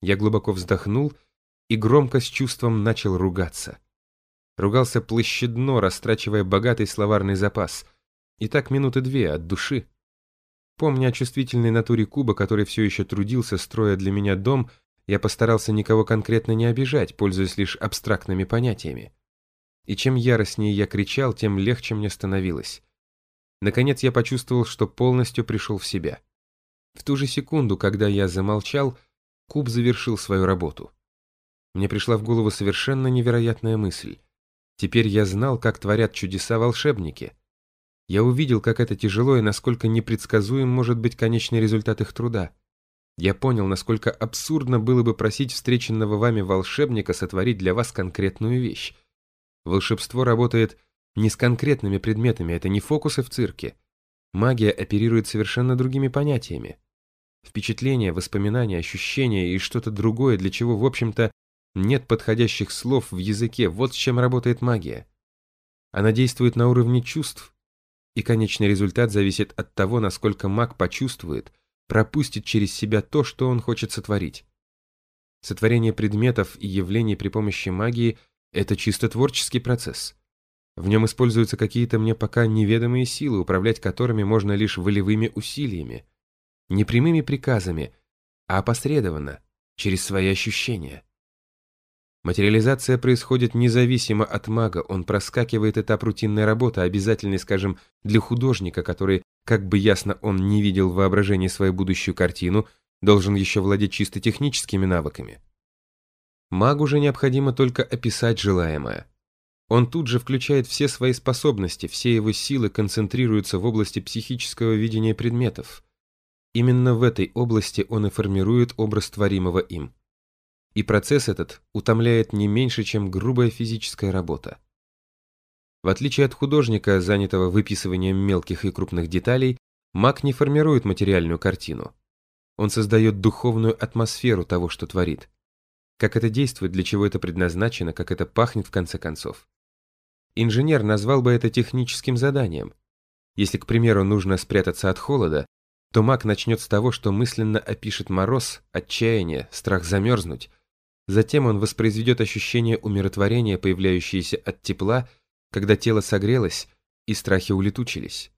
Я глубоко вздохнул и громко с чувством начал ругаться. Ругался площадно, растрачивая богатый словарный запас. И так минуты две от души. Помня о чувствительной натуре Куба, который все еще трудился, строя для меня дом, я постарался никого конкретно не обижать, пользуясь лишь абстрактными понятиями. И чем яростнее я кричал, тем легче мне становилось. Наконец я почувствовал, что полностью пришел в себя. В ту же секунду, когда я замолчал, Куб завершил свою работу. Мне пришла в голову совершенно невероятная мысль. Теперь я знал, как творят чудеса волшебники. Я увидел, как это тяжело и насколько непредсказуем может быть конечный результат их труда. Я понял, насколько абсурдно было бы просить встреченного вами волшебника сотворить для вас конкретную вещь. Волшебство работает не с конкретными предметами, это не фокусы в цирке. Магия оперирует совершенно другими понятиями. Впечатления, воспоминания, ощущения и что-то другое, для чего, в общем-то, нет подходящих слов в языке, вот с чем работает магия. Она действует на уровне чувств, и конечный результат зависит от того, насколько маг почувствует, пропустит через себя то, что он хочет сотворить. Сотворение предметов и явлений при помощи магии – это чисто творческий процесс. В нем используются какие-то мне пока неведомые силы, управлять которыми можно лишь волевыми усилиями. Не прямыми приказами, а опосредованно, через свои ощущения. Материализация происходит независимо от мага, он проскакивает этап рутинной работы, обязательный, скажем, для художника, который, как бы ясно он не видел в воображении свою будущую картину, должен еще владеть чисто техническими навыками. Магу же необходимо только описать желаемое. Он тут же включает все свои способности, все его силы концентрируются в области психического видения предметов. Именно в этой области он и формирует образ творимого им. И процесс этот утомляет не меньше, чем грубая физическая работа. В отличие от художника, занятого выписыванием мелких и крупных деталей, маг не формирует материальную картину. Он создает духовную атмосферу того, что творит. Как это действует, для чего это предназначено, как это пахнет в конце концов. Инженер назвал бы это техническим заданием. Если, к примеру, нужно спрятаться от холода, то маг начнет с того, что мысленно опишет мороз, отчаяние, страх замерзнуть. Затем он воспроизведет ощущение умиротворения, появляющееся от тепла, когда тело согрелось и страхи улетучились.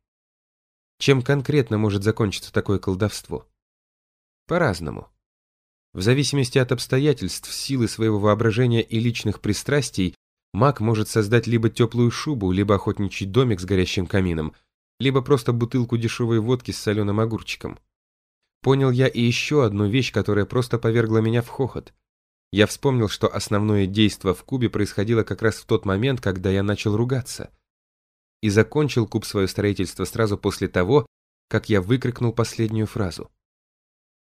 Чем конкретно может закончиться такое колдовство? По-разному. В зависимости от обстоятельств, силы своего воображения и личных пристрастий, Маг может создать либо теплую шубу, либо охотничий домик с горящим камином, либо просто бутылку дешевой водки с соленым огурчиком. Понял я и еще одну вещь, которая просто повергла меня в хохот. Я вспомнил, что основное действо в кубе происходило как раз в тот момент, когда я начал ругаться. И закончил куб свое строительство сразу после того, как я выкрикнул последнюю фразу.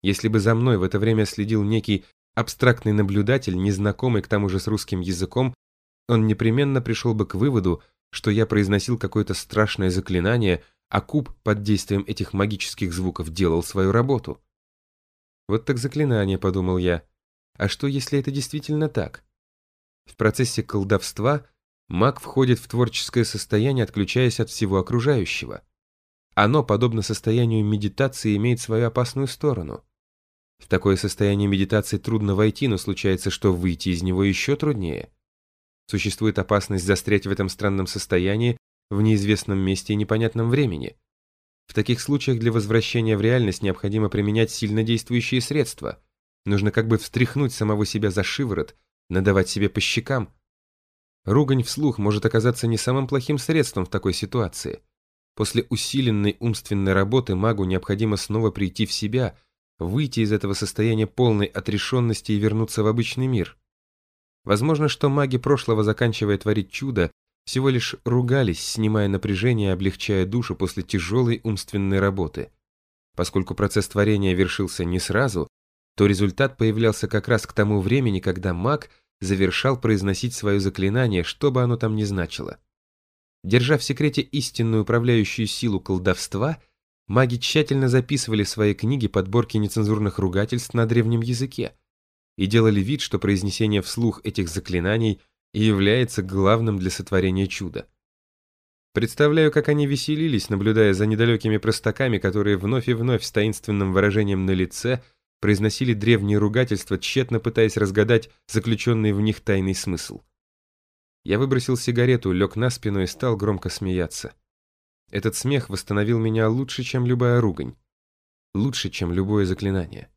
Если бы за мной в это время следил некий абстрактный наблюдатель, незнакомый к тому же с русским языком, он непременно пришел бы к выводу, что я произносил какое-то страшное заклинание, а куб под действием этих магических звуков делал свою работу. Вот так заклинание, подумал я. А что, если это действительно так? В процессе колдовства маг входит в творческое состояние, отключаясь от всего окружающего. Оно, подобно состоянию медитации, имеет свою опасную сторону. В такое состояние медитации трудно войти, но случается, что выйти из него еще труднее. Существует опасность застрять в этом странном состоянии в неизвестном месте и непонятном времени. В таких случаях для возвращения в реальность необходимо применять сильнодействующие средства. Нужно как бы встряхнуть самого себя за шиворот, надавать себе по щекам. Ругань вслух может оказаться не самым плохим средством в такой ситуации. После усиленной умственной работы магу необходимо снова прийти в себя, выйти из этого состояния полной отрешенности и вернуться в обычный мир. Возможно, что маги прошлого, заканчивая творить чудо, всего лишь ругались, снимая напряжение и облегчая душу после тяжелой умственной работы. Поскольку процесс творения вершился не сразу, то результат появлялся как раз к тому времени, когда маг завершал произносить свое заклинание, что бы оно там ни значило. Держа в секрете истинную управляющую силу колдовства, маги тщательно записывали в свои книги подборки нецензурных ругательств на древнем языке, и делали вид, что произнесение вслух этих заклинаний и является главным для сотворения чуда. Представляю, как они веселились, наблюдая за недалекими простаками, которые вновь и вновь с таинственным выражением на лице произносили древние ругательства, тщетно пытаясь разгадать заключенный в них тайный смысл. Я выбросил сигарету, лег на спину и стал громко смеяться. Этот смех восстановил меня лучше, чем любая ругань. Лучше, чем любое заклинание.